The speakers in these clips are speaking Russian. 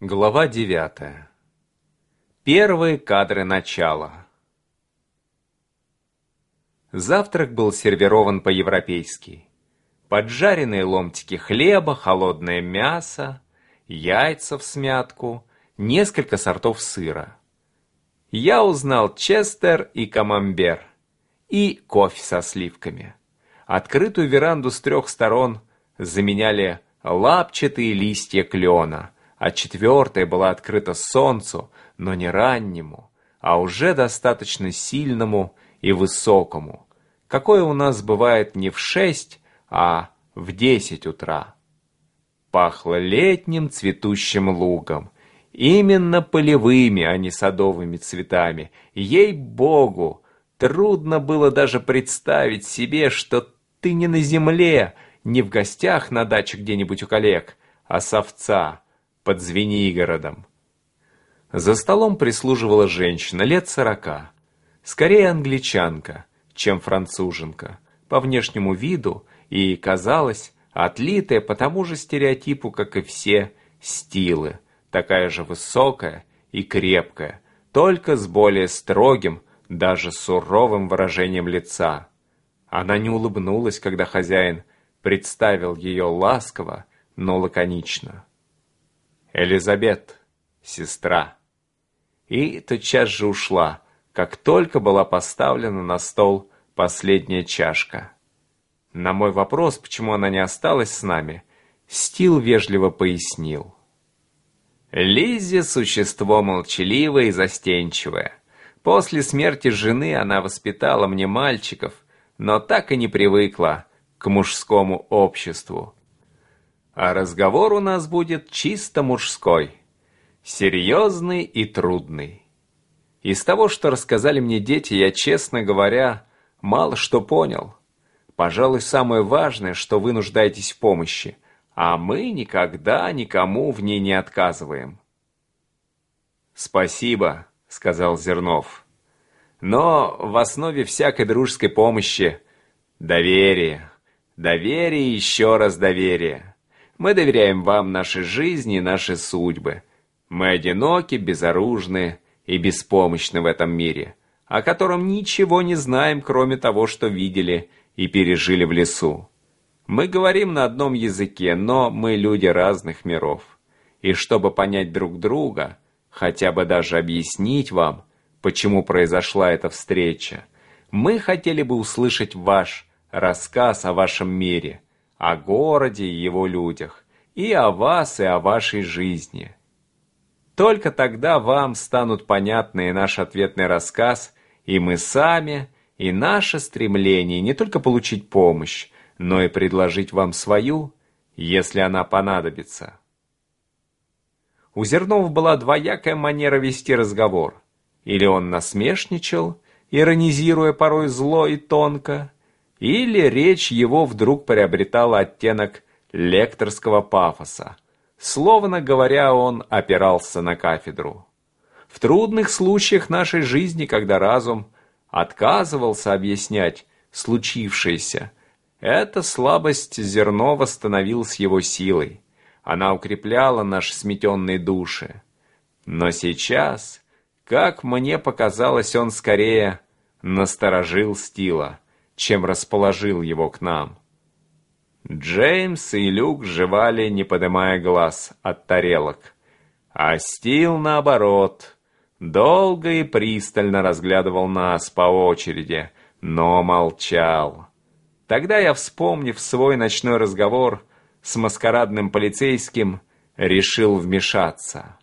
Глава девятая. Первые кадры начала. Завтрак был сервирован по-европейски. Поджаренные ломтики хлеба, холодное мясо, яйца в смятку, несколько сортов сыра. Я узнал честер и камамбер, и кофе со сливками. Открытую веранду с трех сторон заменяли лапчатые листья клена – а четвертая была открыта солнцу, но не раннему, а уже достаточно сильному и высокому, какое у нас бывает не в шесть, а в десять утра. Пахло летним цветущим лугом, именно полевыми, а не садовыми цветами. Ей-богу, трудно было даже представить себе, что ты не на земле, не в гостях на даче где-нибудь у коллег, а с овца, под Звенигородом. За столом прислуживала женщина лет сорока, скорее англичанка, чем француженка, по внешнему виду и, казалось, отлитая по тому же стереотипу, как и все, стилы, такая же высокая и крепкая, только с более строгим, даже суровым выражением лица. Она не улыбнулась, когда хозяин представил ее ласково, но лаконично. Элизабет, сестра. И тотчас же ушла, как только была поставлена на стол последняя чашка. На мой вопрос, почему она не осталась с нами, Стил вежливо пояснил. Лиззи – существо молчаливое и застенчивое. После смерти жены она воспитала мне мальчиков, но так и не привыкла к мужскому обществу а разговор у нас будет чисто мужской, серьезный и трудный. Из того, что рассказали мне дети, я, честно говоря, мало что понял. Пожалуй, самое важное, что вы нуждаетесь в помощи, а мы никогда никому в ней не отказываем. «Спасибо», — сказал Зернов. «Но в основе всякой дружеской помощи доверие, доверие и еще раз доверие». Мы доверяем вам наши жизни и наши судьбы. Мы одиноки, безоружны и беспомощны в этом мире, о котором ничего не знаем, кроме того, что видели и пережили в лесу. Мы говорим на одном языке, но мы люди разных миров. И чтобы понять друг друга, хотя бы даже объяснить вам, почему произошла эта встреча, мы хотели бы услышать ваш рассказ о вашем мире – о городе и его людях, и о вас, и о вашей жизни. Только тогда вам станут понятны и наш ответный рассказ, и мы сами, и наше стремление не только получить помощь, но и предложить вам свою, если она понадобится. У Зернова была двоякая манера вести разговор. Или он насмешничал, иронизируя порой зло и тонко, или речь его вдруг приобретала оттенок лекторского пафоса. Словно говоря, он опирался на кафедру. В трудных случаях нашей жизни, когда разум отказывался объяснять случившееся, эта слабость Зернова становилась его силой. Она укрепляла наши сметенные души. Но сейчас, как мне показалось, он скорее насторожил Стила чем расположил его к нам. Джеймс и Люк жевали, не поднимая глаз от тарелок. А Стил, наоборот, долго и пристально разглядывал нас по очереди, но молчал. Тогда я, вспомнив свой ночной разговор с маскарадным полицейским, решил вмешаться.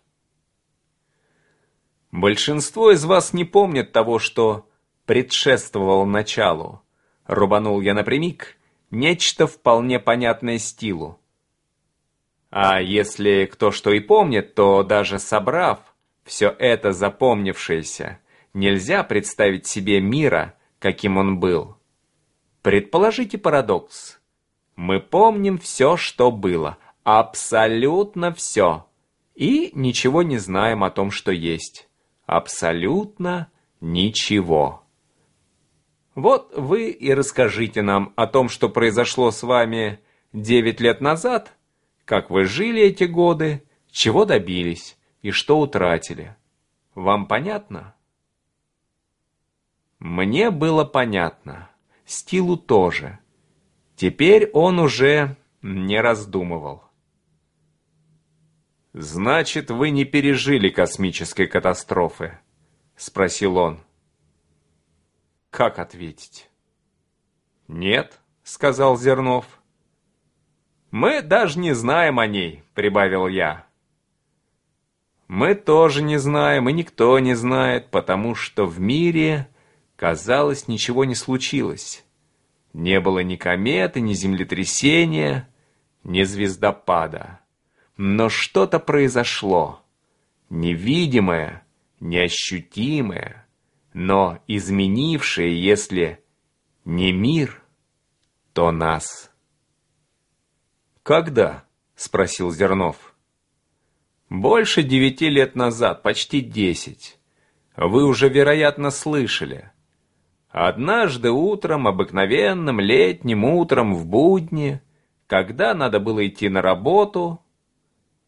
Большинство из вас не помнит того, что предшествовало началу. Рубанул я напрямик, нечто вполне понятное стилу. А если кто что и помнит, то даже собрав все это запомнившееся, нельзя представить себе мира, каким он был. Предположите парадокс. Мы помним все, что было, абсолютно все, и ничего не знаем о том, что есть. Абсолютно ничего. Вот вы и расскажите нам о том, что произошло с вами девять лет назад, как вы жили эти годы, чего добились и что утратили. Вам понятно? Мне было понятно. Стилу тоже. Теперь он уже не раздумывал. «Значит, вы не пережили космической катастрофы?» — спросил он. «Как ответить?» «Нет», — сказал Зернов. «Мы даже не знаем о ней», — прибавил я. «Мы тоже не знаем, и никто не знает, потому что в мире, казалось, ничего не случилось. Не было ни кометы, ни землетрясения, ни звездопада. Но что-то произошло, невидимое, неощутимое, но изменившее, если не мир, то нас. «Когда?» — спросил Зернов. «Больше девяти лет назад, почти десять. Вы уже, вероятно, слышали. Однажды утром, обыкновенным летним утром в будни, когда надо было идти на работу,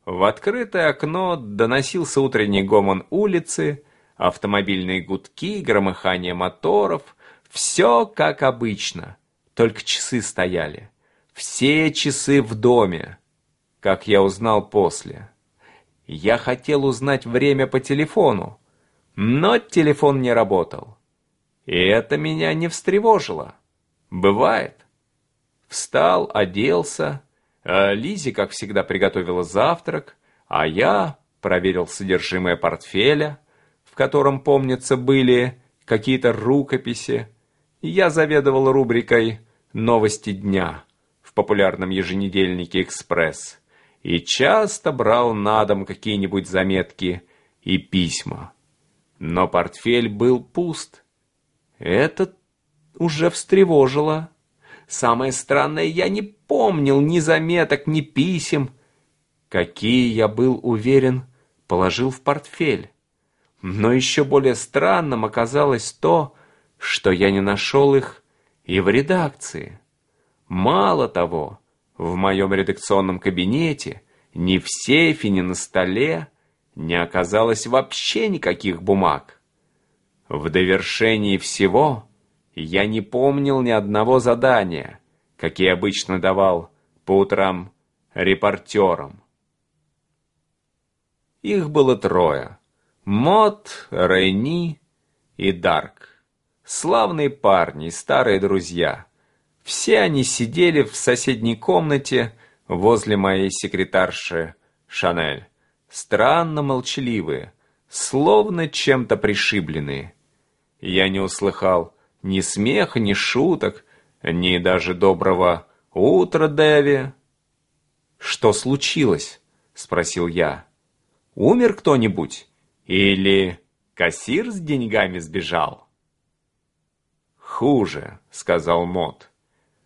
в открытое окно доносился утренний гомон улицы, автомобильные гудки, громыхание моторов, все как обычно, только часы стояли. Все часы в доме, как я узнал после. Я хотел узнать время по телефону, но телефон не работал. И это меня не встревожило. Бывает. Встал, оделся, а Лизе, как всегда, приготовила завтрак, а я проверил содержимое портфеля, котором, помнится, были какие-то рукописи. Я заведовал рубрикой «Новости дня» в популярном еженедельнике «Экспресс» и часто брал на дом какие-нибудь заметки и письма. Но портфель был пуст. Это уже встревожило. Самое странное, я не помнил ни заметок, ни писем, какие, я был уверен, положил в портфель. Но еще более странным оказалось то, что я не нашел их и в редакции. Мало того, в моем редакционном кабинете ни в сейфе, ни на столе не оказалось вообще никаких бумаг. В довершении всего я не помнил ни одного задания, какие обычно давал по утрам репортерам. Их было трое. Мот, Рейни и Дарк. Славные парни, старые друзья. Все они сидели в соседней комнате возле моей секретарши Шанель. Странно молчаливые, словно чем-то пришибленные. Я не услыхал ни смеха, ни шуток, ни даже доброго «Утро, Дэви!» «Что случилось?» — спросил я. «Умер кто-нибудь? Или кассир с деньгами сбежал?» «Хуже», — сказал Мот.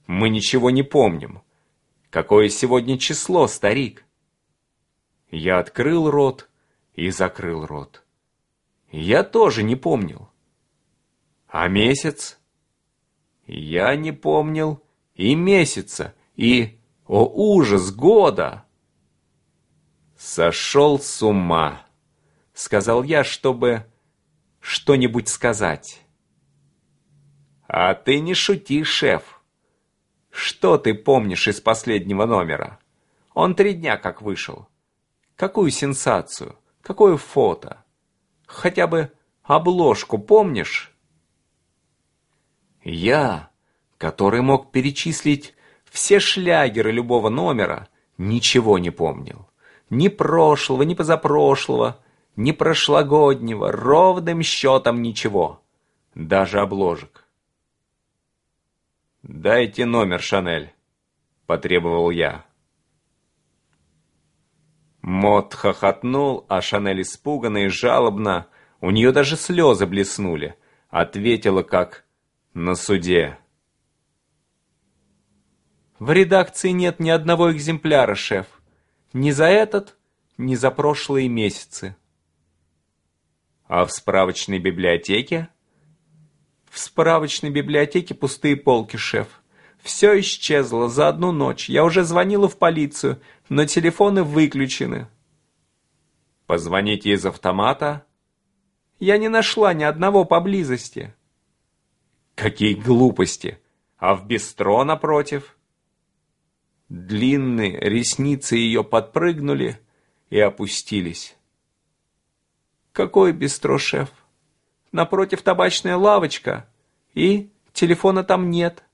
«Мы ничего не помним. Какое сегодня число, старик?» Я открыл рот и закрыл рот. Я тоже не помнил. А месяц? Я не помнил и месяца, и, о ужас, года. Сошел с ума, сказал я, чтобы что-нибудь сказать. А ты не шути, шеф. Что ты помнишь из последнего номера? Он три дня как вышел. Какую сенсацию? Какое фото? Хотя бы обложку помнишь? Я, который мог перечислить все шлягеры любого номера, ничего не помнил. Ни прошлого, ни позапрошлого, ни прошлогоднего, ровным счетом ничего. Даже обложек. «Дайте номер, Шанель», — потребовал я. Мот хохотнул, а Шанель испуганно и жалобно, у нее даже слезы блеснули, ответила как на суде. В редакции нет ни одного экземпляра, шеф. Ни за этот, ни за прошлые месяцы. А в справочной библиотеке? В справочной библиотеке пустые полки, шеф. Все исчезло за одну ночь. Я уже звонила в полицию, но телефоны выключены. Позвоните из автомата. Я не нашла ни одного поблизости. Какие глупости! А в бистро напротив? Длинные ресницы ее подпрыгнули и опустились. Какой бистро, шеф? Напротив табачная лавочка, и телефона там нет.